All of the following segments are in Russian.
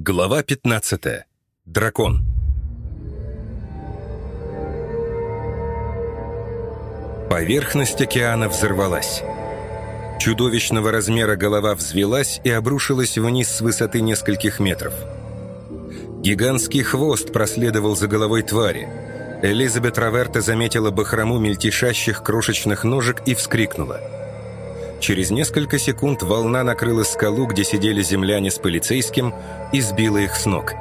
Глава 15. Дракон. Поверхность океана взорвалась. Чудовищного размера голова взвелась и обрушилась вниз с высоты нескольких метров. Гигантский хвост проследовал за головой твари. Элизабет Раверта заметила бахрому мельтешащих крошечных ножек и вскрикнула. Через несколько секунд волна накрыла скалу, где сидели земляне с полицейским, и сбила их с ног.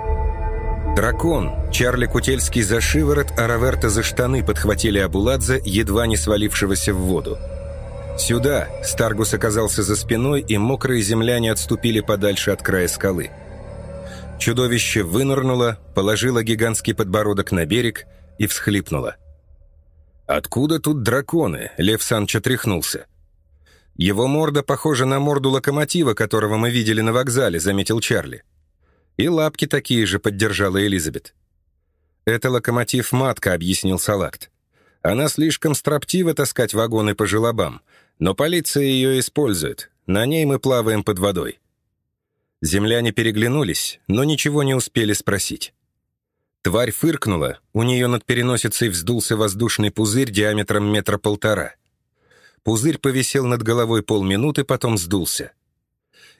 Дракон, Чарли Кутельский за шиворот, а Раверта за штаны подхватили Абуладзе, едва не свалившегося в воду. Сюда Старгус оказался за спиной, и мокрые земляне отступили подальше от края скалы. Чудовище вынырнуло, положило гигантский подбородок на берег и всхлипнуло. «Откуда тут драконы?» — Лев Санч отряхнулся. «Его морда похожа на морду локомотива, которого мы видели на вокзале», — заметил Чарли. «И лапки такие же», — поддержала Элизабет. «Это локомотив-матка», — объяснил Салакт. «Она слишком строптива таскать вагоны по желобам, но полиция ее использует. На ней мы плаваем под водой». Земляне переглянулись, но ничего не успели спросить. Тварь фыркнула, у нее над переносицей вздулся воздушный пузырь диаметром метра полтора. Пузырь повисел над головой полминуты, потом сдулся.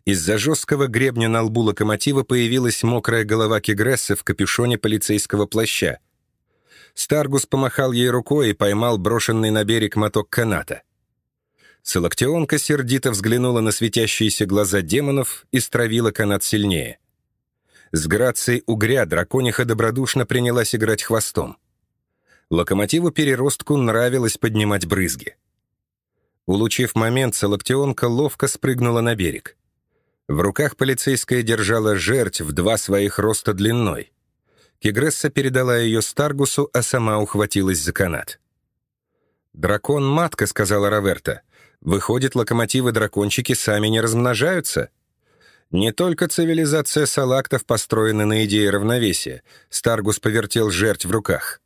Из-за жесткого гребня на лбу локомотива появилась мокрая голова Кегресса в капюшоне полицейского плаща. Старгус помахал ей рукой и поймал брошенный на берег моток каната. Салактионка сердито взглянула на светящиеся глаза демонов и стравила канат сильнее. С грацией угря дракониха добродушно принялась играть хвостом. Локомотиву-переростку нравилось поднимать брызги. Улучив момент, Салактионка ловко спрыгнула на берег. В руках полицейская держала жерть в два своих роста длиной. Кигресса передала ее Старгусу, а сама ухватилась за канат. «Дракон-матка», — сказала Раверта. «Выходит, локомотивы-дракончики сами не размножаются?» «Не только цивилизация салактов построена на идее равновесия», — Старгус повертел жерть в руках.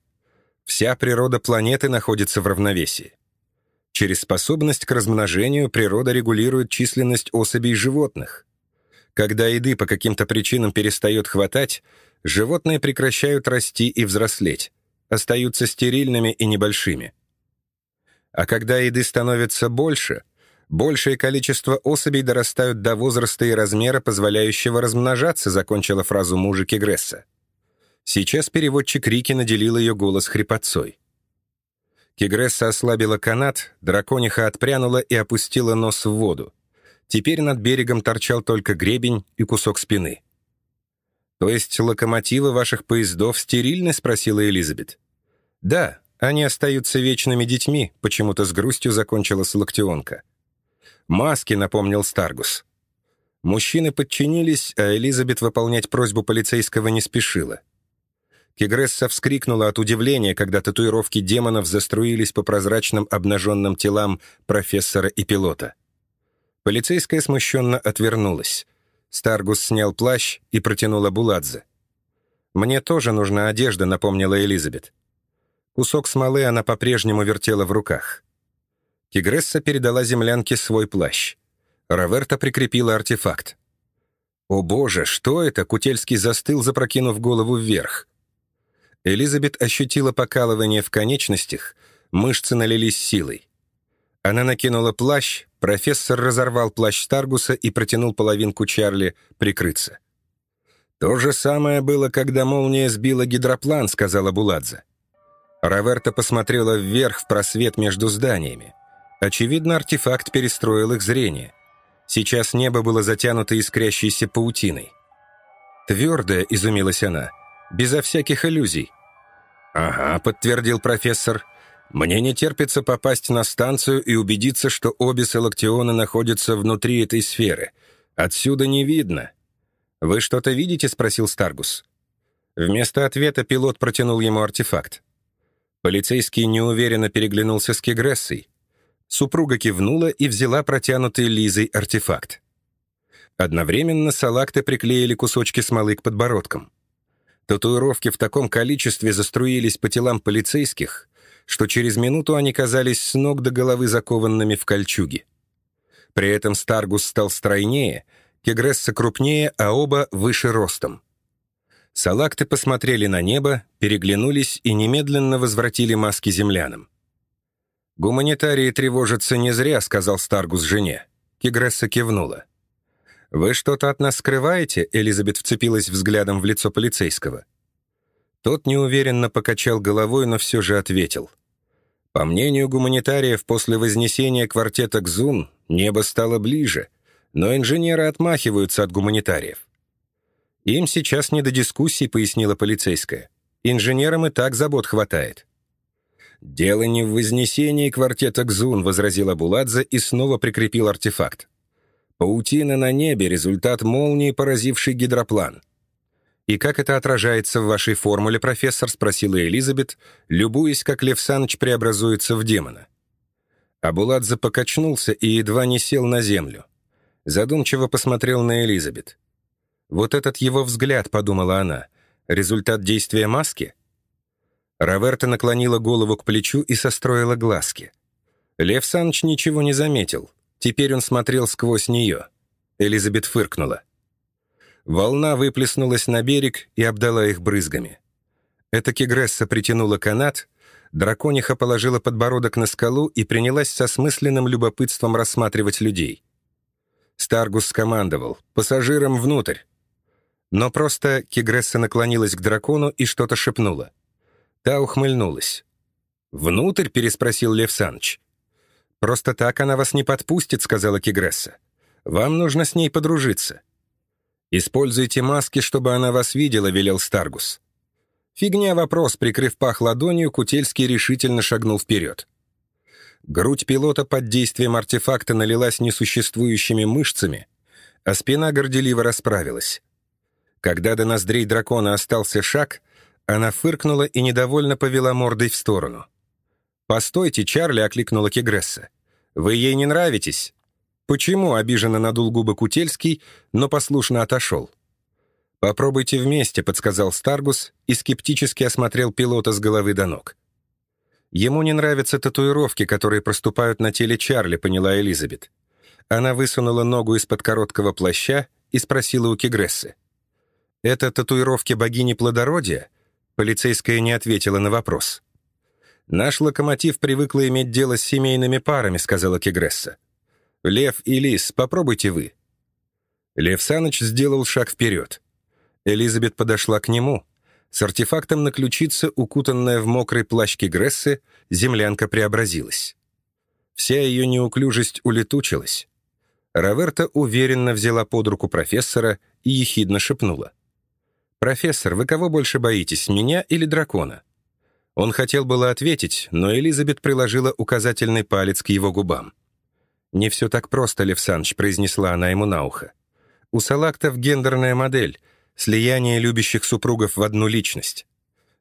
«Вся природа планеты находится в равновесии. Через способность к размножению природа регулирует численность особей животных. Когда еды по каким-то причинам перестает хватать, животные прекращают расти и взрослеть, остаются стерильными и небольшими. А когда еды становится больше, большее количество особей дорастают до возраста и размера, позволяющего размножаться, закончила фразу мужа Кегресса. Сейчас переводчик Рики наделил ее голос хрипотцой. Кигресса ослабила канат, дракониха отпрянула и опустила нос в воду. Теперь над берегом торчал только гребень и кусок спины. «То есть локомотивы ваших поездов стерильны?» — спросила Элизабет. «Да, они остаются вечными детьми», — почему-то с грустью закончила Салактионка. «Маски», — напомнил Старгус. Мужчины подчинились, а Элизабет выполнять просьбу полицейского не спешила. Кигресса вскрикнула от удивления, когда татуировки демонов заструились по прозрачным обнаженным телам профессора и пилота. Полицейская смущенно отвернулась. Старгус снял плащ и протянула Буладзе. «Мне тоже нужна одежда», — напомнила Элизабет. Кусок смолы она по-прежнему вертела в руках. Кигресса передала землянке свой плащ. Раверта прикрепила артефакт. «О боже, что это?» — Кутельский застыл, запрокинув голову вверх. Элизабет ощутила покалывание в конечностях, мышцы налились силой. Она накинула плащ, профессор разорвал плащ Старгуса и протянул половинку Чарли прикрыться. «То же самое было, когда молния сбила гидроплан», — сказала Буладзе. Раверта посмотрела вверх в просвет между зданиями. Очевидно, артефакт перестроил их зрение. Сейчас небо было затянуто искрящейся паутиной. «Твердое», — изумилась она, — безо всяких иллюзий». «Ага», — подтвердил профессор. «Мне не терпится попасть на станцию и убедиться, что обе салактионы находятся внутри этой сферы. Отсюда не видно». «Вы что-то видите?» — спросил Старгус. Вместо ответа пилот протянул ему артефакт. Полицейский неуверенно переглянулся с Кегрессой. Супруга кивнула и взяла протянутый Лизой артефакт. Одновременно салакты приклеили кусочки смолы к подбородкам. Татуировки в таком количестве заструились по телам полицейских, что через минуту они казались с ног до головы закованными в кольчуги. При этом Старгус стал стройнее, Кегресса крупнее, а оба выше ростом. Салакты посмотрели на небо, переглянулись и немедленно возвратили маски землянам. «Гуманитарии тревожатся не зря», — сказал Старгус жене. Кигресса кивнула. «Вы что-то от нас скрываете?» — Элизабет вцепилась взглядом в лицо полицейского. Тот неуверенно покачал головой, но все же ответил. «По мнению гуманитариев, после вознесения квартета Кзун небо стало ближе, но инженеры отмахиваются от гуманитариев. «Им сейчас не до дискуссий», — пояснила полицейская. «Инженерам и так забот хватает». «Дело не в вознесении квартета Кзун», — возразила Буладзе и снова прикрепил артефакт. «Паутина на небе — результат молнии, поразившей гидроплан». «И как это отражается в вашей формуле, профессор?» — спросила Элизабет, любуясь, как Лев Саныч преобразуется в демона. Абуладзе покачнулся и едва не сел на землю. Задумчиво посмотрел на Элизабет. «Вот этот его взгляд», — подумала она, — «результат действия маски?» Раверта наклонила голову к плечу и состроила глазки. Лев Саныч ничего не заметил. Теперь он смотрел сквозь нее. Элизабет фыркнула. Волна выплеснулась на берег и обдала их брызгами. Эта кегресса притянула канат, дракониха положила подбородок на скалу и принялась с осмысленным любопытством рассматривать людей. Старгус скомандовал «Пассажирам внутрь!» Но просто Кигресса наклонилась к дракону и что-то шепнула. Та ухмыльнулась. «Внутрь?» — переспросил Лев Саныч. «Просто так она вас не подпустит», — сказала Кигресса. «Вам нужно с ней подружиться». «Используйте маски, чтобы она вас видела», — велел Старгус. Фигня вопрос, прикрыв пах ладонью, Кутельский решительно шагнул вперед. Грудь пилота под действием артефакта налилась несуществующими мышцами, а спина горделиво расправилась. Когда до ноздрей дракона остался шаг, она фыркнула и недовольно повела мордой в сторону. «Постойте, Чарли!» — окликнула Кегресса. «Вы ей не нравитесь?» «Почему?» — обиженно надул губы Кутельский, но послушно отошел. «Попробуйте вместе», — подсказал Старгус и скептически осмотрел пилота с головы до ног. Ему не нравятся татуировки, которые проступают на теле Чарли, поняла Элизабет. Она высунула ногу из-под короткого плаща и спросила у Кегрессы. «Это татуировки богини плодородия?» Полицейская не ответила на вопрос. «Наш локомотив привыкла иметь дело с семейными парами», — сказала Кегресса. «Лев и Лис, попробуйте вы». Лев Саныч сделал шаг вперед. Элизабет подошла к нему, с артефактом на ключице, укутанная в мокрый плащ Кигрессы, землянка преобразилась. Вся ее неуклюжесть улетучилась. Раверта уверенно взяла под руку профессора и ехидно шепнула. «Профессор, вы кого больше боитесь, меня или дракона?» Он хотел было ответить, но Элизабет приложила указательный палец к его губам. «Не все так просто, Лев Саныч», — произнесла она ему на ухо. «У салактов гендерная модель, слияние любящих супругов в одну личность.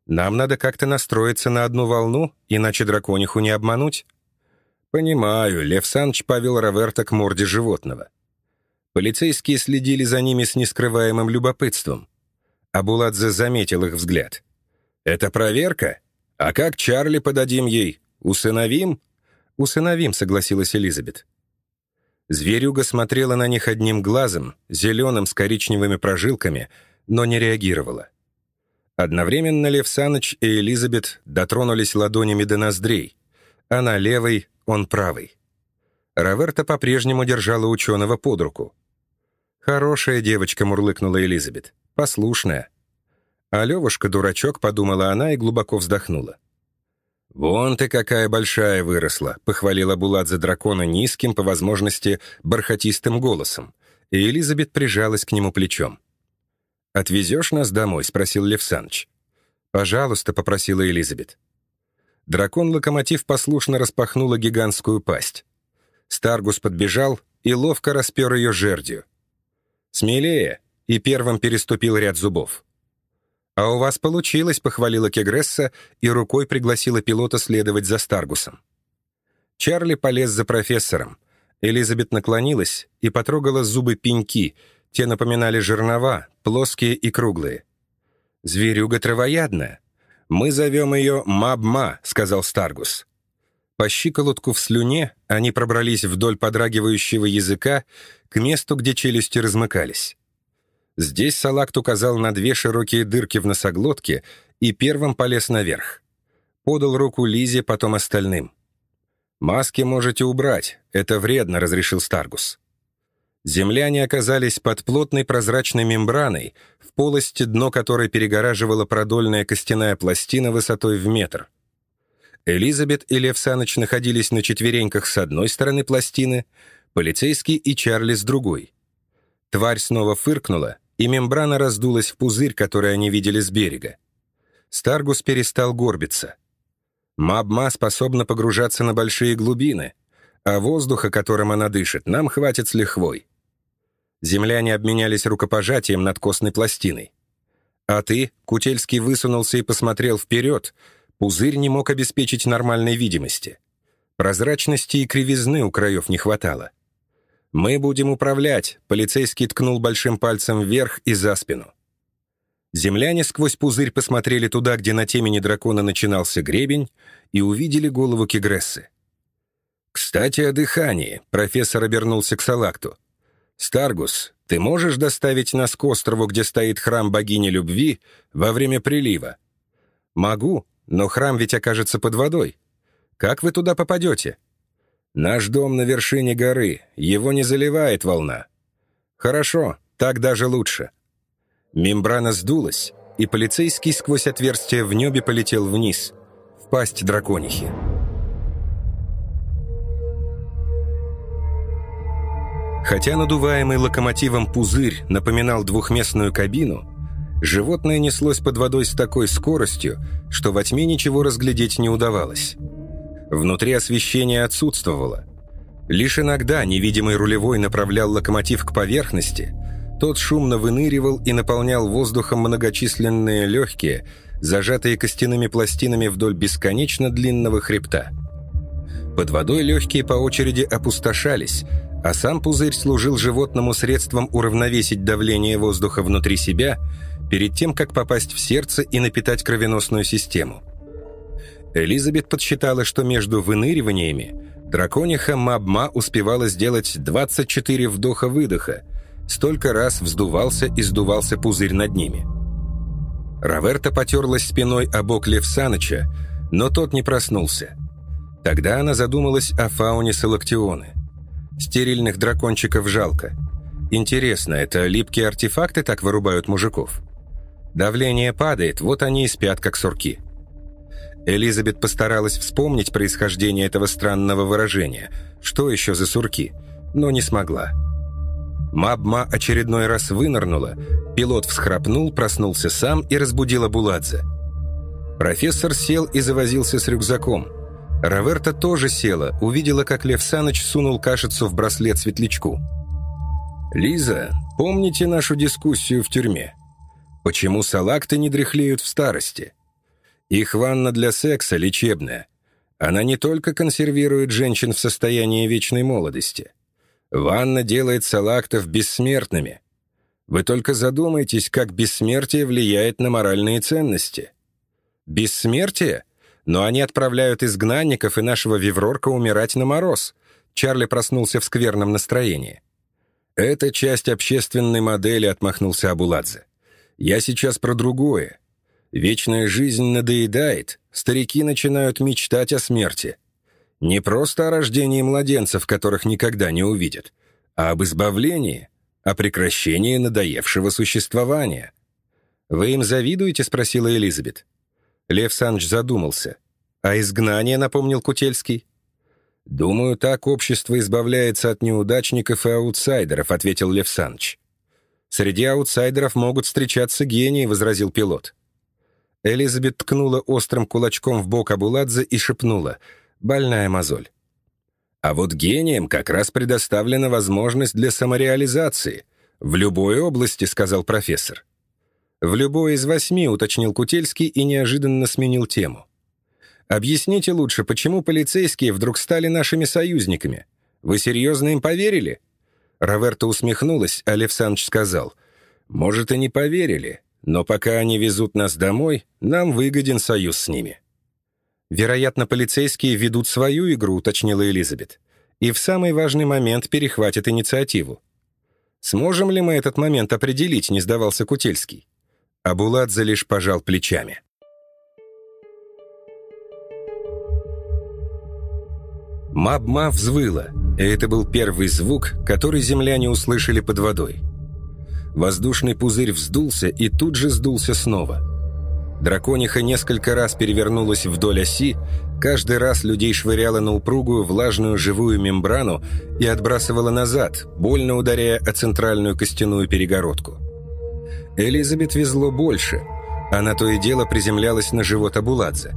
Нам надо как-то настроиться на одну волну, иначе дракониху не обмануть. Понимаю, Лев Санч повел Роверта к морде животного. Полицейские следили за ними с нескрываемым любопытством. Абуладзе заметил их взгляд. «Это проверка? А как Чарли подадим ей? Усыновим?» «Усыновим», — согласилась Элизабет. Зверюга смотрела на них одним глазом, зеленым с коричневыми прожилками, но не реагировала. Одновременно Лев Саныч и Элизабет дотронулись ладонями до ноздрей. Она левой, он правой. Раверта по-прежнему держала ученого под руку. «Хорошая девочка», — мурлыкнула Элизабет. «Послушная». А Левушка дурачок, подумала она и глубоко вздохнула. «Вон ты какая большая выросла», — похвалила Буладзе дракона низким, по возможности, бархатистым голосом, и Элизабет прижалась к нему плечом. «Отвезешь нас домой?» — спросил Лев Саныч. «Пожалуйста», — попросила Элизабет. Дракон-локомотив послушно распахнула гигантскую пасть. Старгус подбежал и ловко распер ее жердью. «Смелее!» — и первым переступил ряд зубов. «А у вас получилось», — похвалила Кегресса и рукой пригласила пилота следовать за Старгусом. Чарли полез за профессором. Элизабет наклонилась и потрогала зубы пеньки. Те напоминали жернова, плоские и круглые. «Зверюга травоядная. Мы зовем ее Мабма», — сказал Старгус. По щиколотку в слюне они пробрались вдоль подрагивающего языка к месту, где челюсти размыкались. Здесь Салакт указал на две широкие дырки в носоглотке и первым полез наверх. Подал руку Лизе, потом остальным. «Маски можете убрать, это вредно», — разрешил Старгус. Земляне оказались под плотной прозрачной мембраной, в полости дно которой перегораживала продольная костяная пластина высотой в метр. Элизабет и Лев Саныч находились на четвереньках с одной стороны пластины, полицейский и Чарли с другой. Тварь снова фыркнула, и мембрана раздулась в пузырь, который они видели с берега. Старгус перестал горбиться. Мабма способна погружаться на большие глубины, а воздуха, которым она дышит, нам хватит с лихвой. Земляне обменялись рукопожатием над костной пластиной. А ты, Кутельский высунулся и посмотрел вперед, пузырь не мог обеспечить нормальной видимости. Прозрачности и кривизны у краев не хватало. «Мы будем управлять», — полицейский ткнул большим пальцем вверх и за спину. Земляне сквозь пузырь посмотрели туда, где на темени дракона начинался гребень, и увидели голову Кигрессы. «Кстати, о дыхании», — профессор обернулся к Салакту. «Старгус, ты можешь доставить нас к острову, где стоит храм богини любви, во время прилива?» «Могу, но храм ведь окажется под водой. Как вы туда попадете?» «Наш дом на вершине горы, его не заливает волна». «Хорошо, так даже лучше». Мембрана сдулась, и полицейский сквозь отверстие в небе полетел вниз, в пасть драконихи. Хотя надуваемый локомотивом пузырь напоминал двухместную кабину, животное неслось под водой с такой скоростью, что во тьме ничего разглядеть не удавалось. Внутри освещение отсутствовало. Лишь иногда невидимый рулевой направлял локомотив к поверхности, тот шумно выныривал и наполнял воздухом многочисленные легкие, зажатые костяными пластинами вдоль бесконечно длинного хребта. Под водой легкие по очереди опустошались, а сам пузырь служил животному средством уравновесить давление воздуха внутри себя перед тем, как попасть в сердце и напитать кровеносную систему. Элизабет подсчитала, что между выныриваниями дракониха Мабма успевала сделать 24 вдоха-выдоха, столько раз вздувался и сдувался пузырь над ними. Раверта потерлась спиной о бок Лев Саныча, но тот не проснулся. Тогда она задумалась о фауне Салактионы – Стерильных дракончиков жалко. Интересно, это липкие артефакты так вырубают мужиков? Давление падает, вот они и спят, как сурки. Элизабет постаралась вспомнить происхождение этого странного выражения. Что еще за сурки? Но не смогла. Мабма очередной раз вынырнула, пилот всхрапнул, проснулся сам и разбудил Абуладзе. Профессор сел и завозился с рюкзаком – Раверта тоже села, увидела, как Лев Саныч сунул кашицу в браслет светлячку. «Лиза, помните нашу дискуссию в тюрьме? Почему салакты не дряхлеют в старости? Их ванна для секса лечебная. Она не только консервирует женщин в состоянии вечной молодости. Ванна делает салактов бессмертными. Вы только задумайтесь, как бессмертие влияет на моральные ценности. Бессмертие — но они отправляют изгнанников и нашего Виврорка умирать на мороз. Чарли проснулся в скверном настроении. «Это часть общественной модели», — отмахнулся Абуладзе. «Я сейчас про другое. Вечная жизнь надоедает, старики начинают мечтать о смерти. Не просто о рождении младенцев, которых никогда не увидят, а об избавлении, о прекращении надоевшего существования». «Вы им завидуете?» — спросила Элизабет. Лев Санч задумался. «А изгнание?» — напомнил Кутельский. «Думаю, так общество избавляется от неудачников и аутсайдеров», — ответил Лев Санч. «Среди аутсайдеров могут встречаться гении», — возразил пилот. Элизабет ткнула острым кулачком в бок Абуладзе и шепнула «Больная мозоль». А вот гениям как раз предоставлена возможность для самореализации. В любой области, сказал профессор. «В любой из восьми», — уточнил Кутельский и неожиданно сменил тему. «Объясните лучше, почему полицейские вдруг стали нашими союзниками? Вы серьезно им поверили?» Раверта усмехнулась, а Лев Саныч сказал, «Может, и не поверили, но пока они везут нас домой, нам выгоден союз с ними». «Вероятно, полицейские ведут свою игру», — уточнила Элизабет. «И в самый важный момент перехватят инициативу». «Сможем ли мы этот момент определить?» — не сдавался Кутельский. Абуладзе лишь пожал плечами. Мабма взвыла, и это был первый звук, который земляне услышали под водой. Воздушный пузырь вздулся и тут же сдулся снова. Дракониха несколько раз перевернулась вдоль оси, каждый раз людей швыряла на упругую влажную живую мембрану и отбрасывала назад, больно ударяя о центральную костяную перегородку. Элизабет везло больше. Она то и дело приземлялась на живот Абуладзе.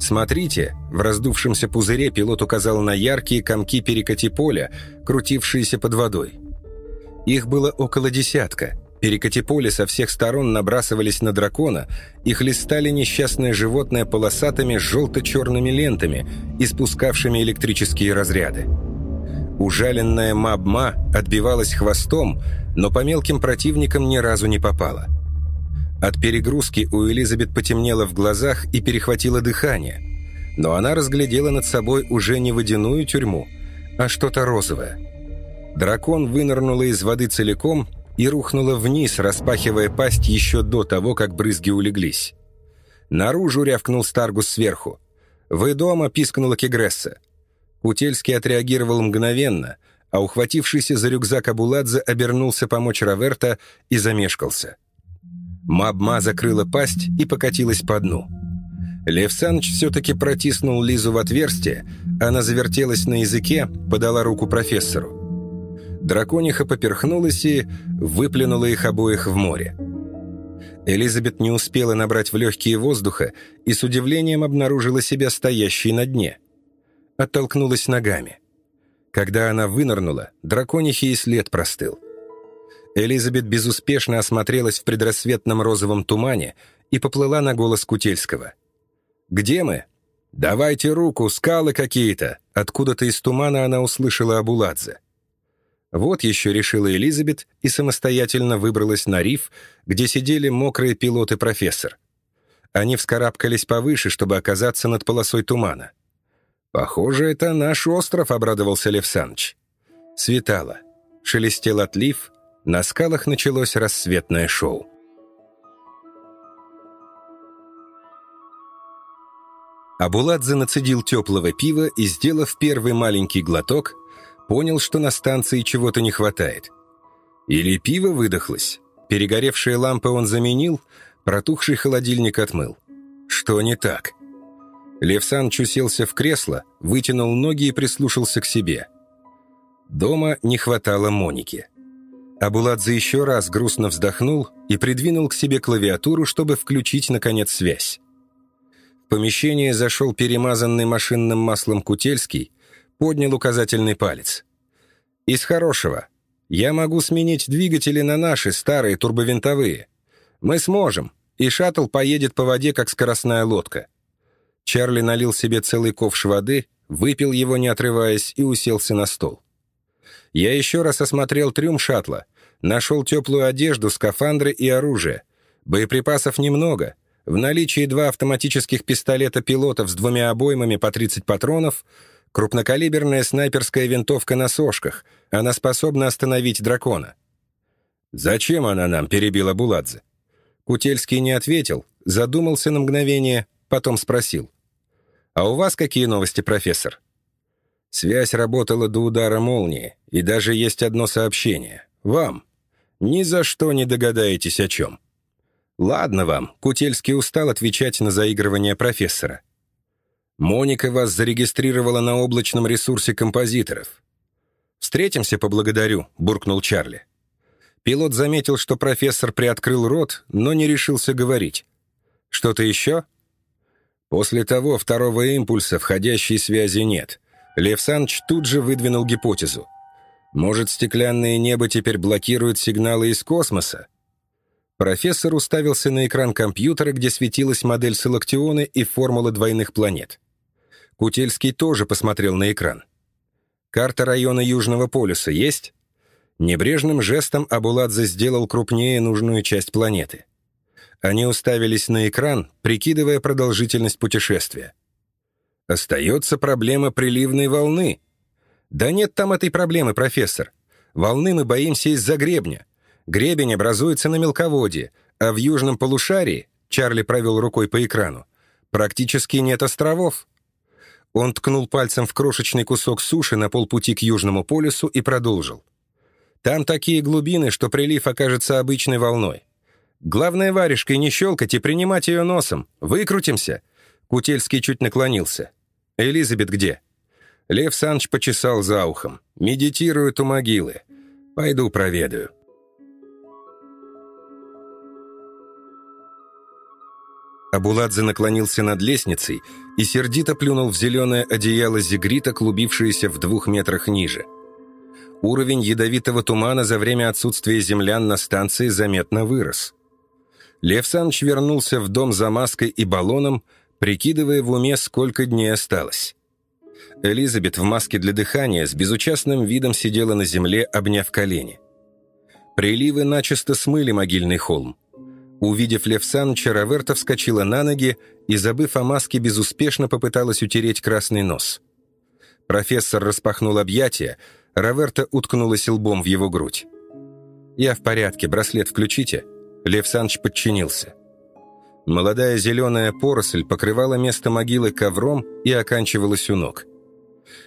«Смотрите!» — в раздувшемся пузыре пилот указал на яркие комки перекати поля, крутившиеся под водой. Их было около десятка. Перекати поле со всех сторон набрасывались на дракона и хлестали несчастное животное полосатыми желто-черными лентами, испускавшими электрические разряды. Ужаленная Мабма отбивалась хвостом, но по мелким противникам ни разу не попала. От перегрузки у Элизабет потемнело в глазах и перехватило дыхание, но она разглядела над собой уже не водяную тюрьму, а что-то розовое. Дракон вынырнула из воды целиком и рухнула вниз, распахивая пасть еще до того, как брызги улеглись. Наружу рявкнул Старгус сверху. «Вы дома?» — пискнула Кегресса. Кутельский отреагировал мгновенно, а ухватившийся за рюкзак Абуладзе обернулся помочь Раверта и замешкался. Мабма закрыла пасть и покатилась по дну. Лев Саныч все-таки протиснул Лизу в отверстие, она завертелась на языке, подала руку профессору. Дракониха поперхнулась и выплюнула их обоих в море. Элизабет не успела набрать в легкие воздуха и с удивлением обнаружила себя стоящей на дне. Оттолкнулась ногами. Когда она вынырнула, драконихе и след простыл. Элизабет безуспешно осмотрелась в предрассветном розовом тумане и поплыла на голос Кутельского. «Где мы?» «Давайте руку, скалы какие-то!» Откуда-то из тумана она услышала Абуладзе. Вот еще решила Элизабет и самостоятельно выбралась на риф, где сидели мокрые пилоты профессор. Они вскарабкались повыше, чтобы оказаться над полосой тумана. «Похоже, это наш остров», — обрадовался Лев Саныч. Светало. Шелестел отлив, на скалах началось рассветное шоу. Абуладзе нацедил теплого пива и, сделав первый маленький глоток, понял, что на станции чего-то не хватает. Или пиво выдохлось. Перегоревшие лампы он заменил, протухший холодильник отмыл. Что не так? Лев Саныч уселся в кресло, вытянул ноги и прислушался к себе. Дома не хватало Моники. Абуладзе еще раз грустно вздохнул и придвинул к себе клавиатуру, чтобы включить, наконец, связь. В помещение зашел перемазанный машинным маслом Кутельский, поднял указательный палец. «Из хорошего. Я могу сменить двигатели на наши, старые, турбовинтовые. Мы сможем, и шаттл поедет по воде, как скоростная лодка». Чарли налил себе целый ковш воды, выпил его, не отрываясь, и уселся на стол. Я еще раз осмотрел трюм шаттла, нашел теплую одежду, скафандры и оружие. Боеприпасов немного. В наличии два автоматических пистолета пилотов с двумя обоймами по 30 патронов, крупнокалиберная снайперская винтовка на сошках. Она способна остановить дракона. «Зачем она нам?» — перебила Буладзе. Кутельский не ответил, задумался на мгновение, потом спросил. «А у вас какие новости, профессор?» Связь работала до удара молнии, и даже есть одно сообщение. Вам. Ни за что не догадаетесь о чем. Ладно вам, Кутельский устал отвечать на заигрывание профессора. Моника вас зарегистрировала на облачном ресурсе композиторов. «Встретимся, поблагодарю», — буркнул Чарли. Пилот заметил, что профессор приоткрыл рот, но не решился говорить. «Что-то еще?» После того второго импульса входящей связи нет. Лев Саныч тут же выдвинул гипотезу. Может, стеклянное небо теперь блокирует сигналы из космоса? Профессор уставился на экран компьютера, где светилась модель Салактионы и формула двойных планет. Кутельский тоже посмотрел на экран. «Карта района Южного полюса есть?» Небрежным жестом Абуладзе сделал крупнее нужную часть планеты. Они уставились на экран, прикидывая продолжительность путешествия. Остается проблема приливной волны. Да нет там этой проблемы, профессор. Волны мы боимся из-за гребня. Гребень образуется на мелководье, а в южном полушарии, Чарли провел рукой по экрану, практически нет островов. Он ткнул пальцем в крошечный кусок суши на полпути к Южному полюсу и продолжил. Там такие глубины, что прилив окажется обычной волной. Главное варежкой не щелкать и принимать ее носом. Выкрутимся. Кутельский чуть наклонился. «Элизабет где?» Лев Санч почесал за ухом. «Медитирует у могилы. Пойду проведаю». Абуладзе наклонился над лестницей и сердито плюнул в зеленое одеяло зигрита, клубившееся в двух метрах ниже. Уровень ядовитого тумана за время отсутствия землян на станции заметно вырос. Лев Саныч вернулся в дом за маской и баллоном, прикидывая в уме, сколько дней осталось. Элизабет в маске для дыхания с безучастным видом сидела на земле, обняв колени. Приливы начисто смыли могильный холм. Увидев Лев Саныча, Раверта вскочила на ноги и, забыв о маске, безуспешно попыталась утереть красный нос. Профессор распахнул объятия, Раверта уткнулась лбом в его грудь. «Я в порядке, браслет включите». Лев Саныч подчинился. Молодая зеленая поросль покрывала место могилы ковром и оканчивалась у ног.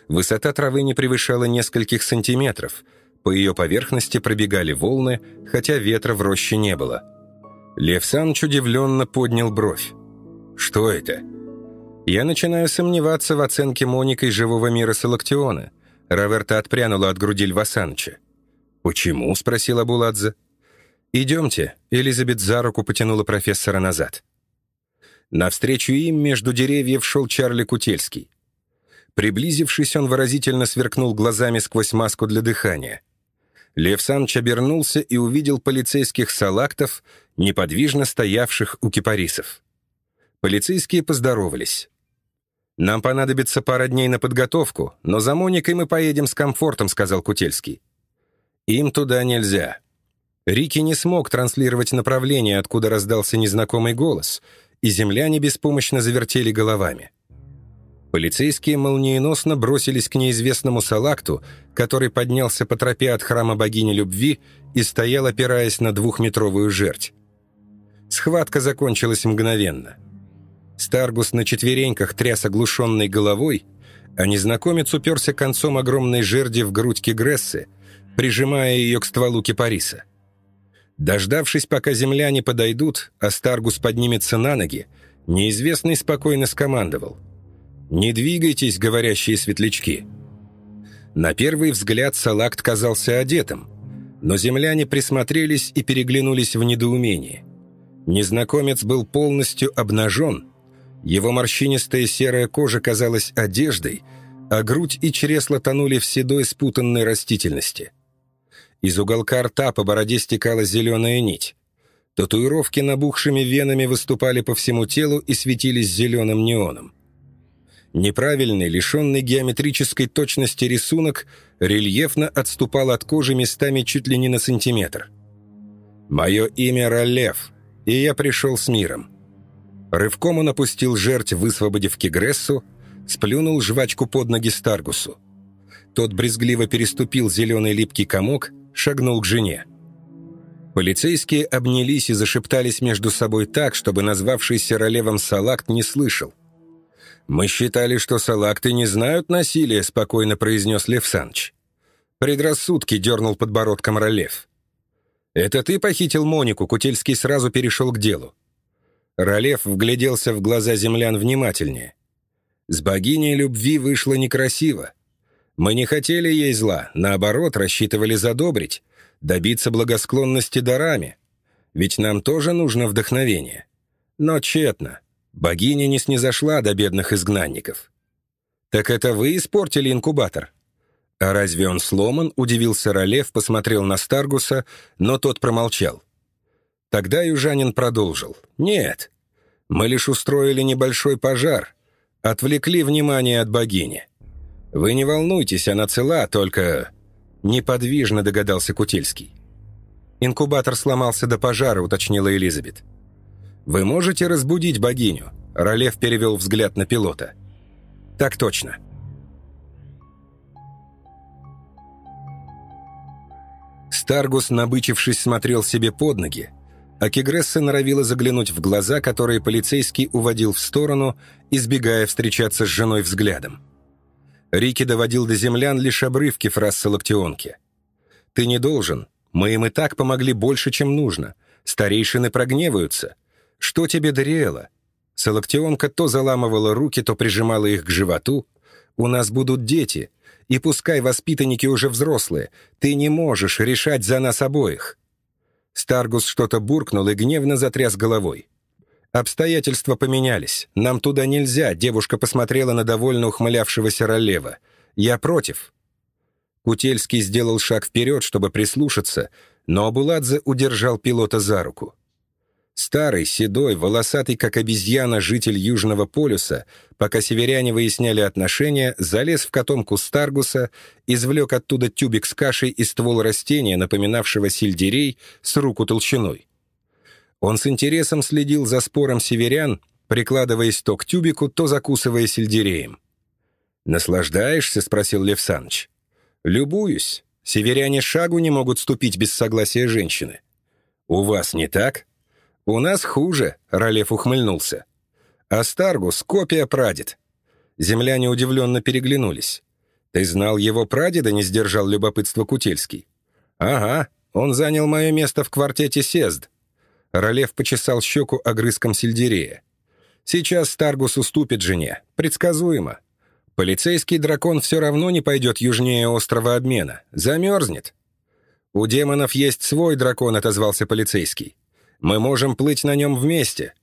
Высота травы не превышала нескольких сантиметров, по ее поверхности пробегали волны, хотя ветра в роще не было. Лев Саныч удивленно поднял бровь. «Что это?» «Я начинаю сомневаться в оценке Моникой живого мира Салактиона». Раверта отпрянула от груди Льва Саныча. «Почему?» — спросила Буладзе. «Идемте», — Элизабет за руку потянула профессора назад. Навстречу им между деревьев шел Чарли Кутельский. Приблизившись, он выразительно сверкнул глазами сквозь маску для дыхания. Лев Саныч обернулся и увидел полицейских салактов, неподвижно стоявших у кипарисов. Полицейские поздоровались. «Нам понадобится пара дней на подготовку, но за Моникой мы поедем с комфортом», — сказал Кутельский. «Им туда нельзя». Рики не смог транслировать направление, откуда раздался незнакомый голос, и земляне беспомощно завертели головами. Полицейские молниеносно бросились к неизвестному салакту, который поднялся по тропе от храма богини любви и стоял, опираясь на двухметровую жерть. Схватка закончилась мгновенно. Старгус на четвереньках тряс оглушенной головой, а незнакомец уперся концом огромной жерди в грудь Кигрессы, прижимая ее к стволу кипариса. Дождавшись, пока земляне подойдут, а Старгус поднимется на ноги, неизвестный спокойно скомандовал. «Не двигайтесь, говорящие светлячки». На первый взгляд Салакт казался одетым, но земляне присмотрелись и переглянулись в недоумении. Незнакомец был полностью обнажен, его морщинистая серая кожа казалась одеждой, а грудь и чресла тонули в седой спутанной растительности – из уголка рта по бороде стекала зеленая нить. Татуировки набухшими венами выступали по всему телу и светились зеленым неоном. Неправильный, лишенный геометрической точности рисунок рельефно отступал от кожи местами чуть ли не на сантиметр. «Мое имя Ролев, и я пришел с миром». Рывком он опустил жерть, высвободив Кигрессу, сплюнул жвачку под ноги Старгусу. Тот брезгливо переступил зеленый липкий комок шагнул к жене. Полицейские обнялись и зашептались между собой так, чтобы назвавшийся Ролевом Салакт не слышал. «Мы считали, что салакты не знают насилия», — спокойно произнес Лев Саныч. Предрассудки дернул подбородком Ролев. «Это ты похитил Монику?» — Кутельский сразу перешел к делу. Ролев вгляделся в глаза землян внимательнее. «С богиней любви вышло некрасиво. Мы не хотели ей зла, наоборот, рассчитывали задобрить, добиться благосклонности дарами. Ведь нам тоже нужно вдохновение. Но тщетно. Богиня не снизошла до бедных изгнанников. «Так это вы испортили инкубатор?» «А разве он сломан?» — удивился Ролев, посмотрел на Старгуса, но тот промолчал. Тогда южанин продолжил. «Нет, мы лишь устроили небольшой пожар, отвлекли внимание от богини. «Вы не волнуйтесь, она цела, только...» Неподвижно догадался Кутельский. «Инкубатор сломался до пожара», — уточнила Элизабет. «Вы можете разбудить богиню?» Ролев перевел взгляд на пилота. Так точно. Старгус, набычившись, смотрел себе под ноги, а Кигресса норовила заглянуть в глаза, которые полицейский уводил в сторону, избегая встречаться с женой взглядом. Рики доводил до землян лишь обрывки фраз Салактионки. «Ты не должен. Мы им и так помогли больше, чем нужно. Старейшины прогневаются. Что тебе Дариэла?» Салактионка то заламывала руки, то прижимала их к животу. «У нас будут дети, и пускай воспитанники уже взрослые, ты не можешь решать за нас обоих». Старгус что-то буркнул и гневно затряс головой. «Обстоятельства поменялись. Нам туда нельзя», — девушка посмотрела на довольно ухмылявшегося Ролева. «Я против». Кутельский сделал шаг вперед, чтобы прислушаться, но Абуладзе удержал пилота за руку. Старый, седой, волосатый, как обезьяна, житель Южного полюса, пока северяне выясняли отношения, залез в котомку Старгуса, извлек оттуда тюбик с кашей и ствол растения, напоминавшего сельдерей, с руку толщиной. Он с интересом следил за спором северян, прикладываясь то к тюбику, то закусывая сельдереем. «Наслаждаешься?» — спросил Лев Саныч. «Любуюсь. Северяне шагу не могут ступить без согласия женщины. У вас не так?» «У нас хуже», — Ролев ухмыльнулся. «А Старгус — копия прадед». Земляне удивленно переглянулись. «Ты знал его прадеда?» — не сдержал любопытство Кутельский. «Ага, он занял мое место в квартете Сезд». Ролев почесал щеку огрызком сельдерея. «Сейчас Старгус уступит жене. Предсказуемо. Полицейский дракон все равно не пойдет южнее острова обмена. Замерзнет». «У демонов есть свой дракон», — отозвался полицейский. Мы можем плыть на нем вместе».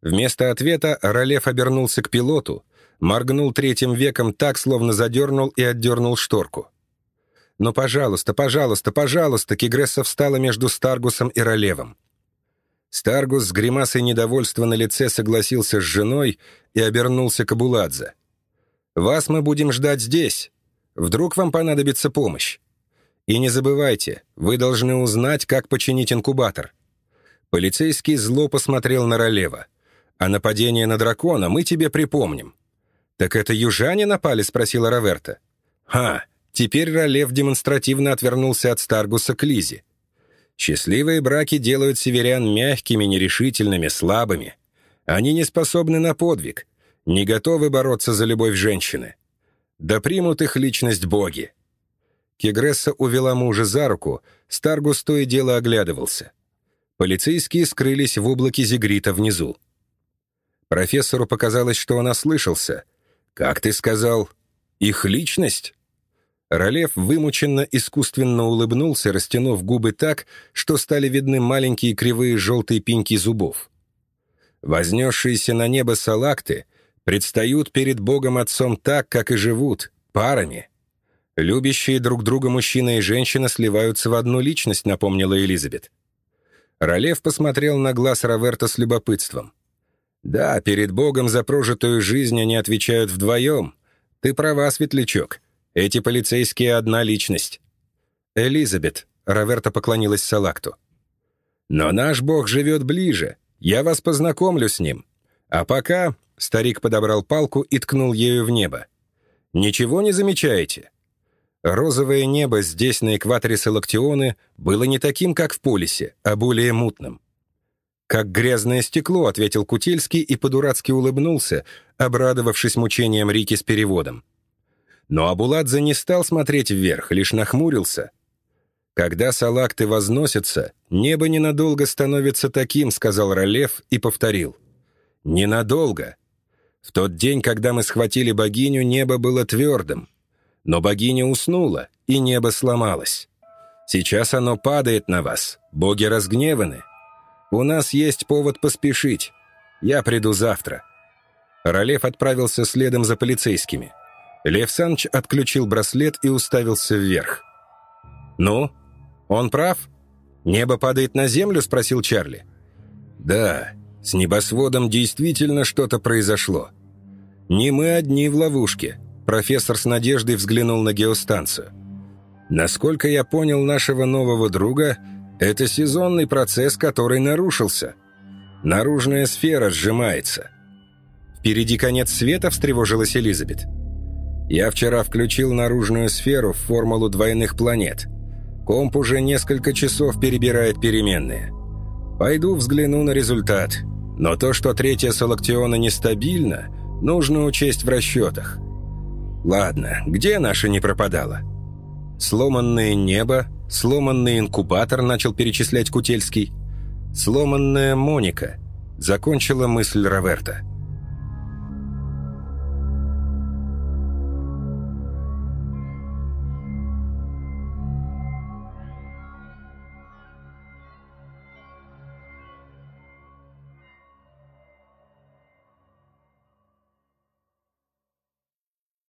Вместо ответа Ролев обернулся к пилоту, моргнул третьим веком так, словно задернул и отдернул шторку. «Ну, пожалуйста, пожалуйста, пожалуйста!» Кигресса встала между Старгусом и Ролевом. Старгус с гримасой недовольства на лице согласился с женой и обернулся к Абуладзе. «Вас мы будем ждать здесь. Вдруг вам понадобится помощь. И не забывайте, вы должны узнать, как починить инкубатор. Полицейский зло посмотрел на Ролева. «А нападение на дракона мы тебе припомним». «Так это южане напали?» — спросила Раверта. «Ха!» Теперь Ролев демонстративно отвернулся от Старгуса к Лизе. «Счастливые браки делают северян мягкими, нерешительными, слабыми. Они не способны на подвиг, не готовы бороться за любовь женщины. Да примут их личность боги». Кегресса увела мужа за руку, Старгус то и дело оглядывался. Полицейские скрылись в облаке зигрита внизу. Профессору показалось, что он ослышался. «Как ты сказал? Их личность?» Ролев вымученно искусственно улыбнулся, растянув губы так, что стали видны маленькие кривые желтые пеньки зубов. Вознесшиеся на небо салакты предстают перед Богом Отцом так, как и живут, парами. Любящие друг друга мужчина и женщина сливаются в одну личность, напомнила Элизабет. Ролев посмотрел на глаз Роверта с любопытством. «Да, перед Богом за прожитую жизнь они отвечают вдвоем. Ты права, светлячок. Эти полицейские — одна личность». «Элизабет», — Роверта поклонилась Салакту. «Но наш Бог живет ближе. Я вас познакомлю с ним. А пока...» — старик подобрал палку и ткнул ею в небо. «Ничего не замечаете? Розовое небо здесь, на экваторе Салактионы, было не таким, как в полисе, а более мутным. «Как грязное стекло», — ответил Кутельский и по-дурацки улыбнулся, обрадовавшись мучениям Рики с переводом. Но Абуладзе не стал смотреть вверх, лишь нахмурился. «Когда салакты возносятся, небо ненадолго становится таким», — сказал Ролев и повторил. «Ненадолго. В тот день, когда мы схватили богиню, небо было твердым. Но богиня уснула, и небо сломалось. Сейчас оно падает на вас. Боги разгневаны. У нас есть повод поспешить. Я приду завтра». Ролев отправился следом за полицейскими. Лев Санч отключил браслет и уставился вверх. «Ну, он прав? Небо падает на землю?» — спросил Чарли. «Да, с небосводом действительно что-то произошло. Не мы одни в ловушке. Профессор с надеждой взглянул на геостанцию. Насколько я понял нашего нового друга, это сезонный процесс, который нарушился. Наружная сфера сжимается. Впереди конец света, встревожилась Элизабет. Я вчера включил наружную сферу в формулу двойных планет. Комп уже несколько часов перебирает переменные. Пойду взгляну на результат. Но то, что третья Салактиона нестабильна, нужно учесть в расчетах. Ладно, где наша не пропадала? Сломанное небо, сломанный инкубатор, начал перечислять Кутельский. Сломанная Моника, закончила мысль Роверта.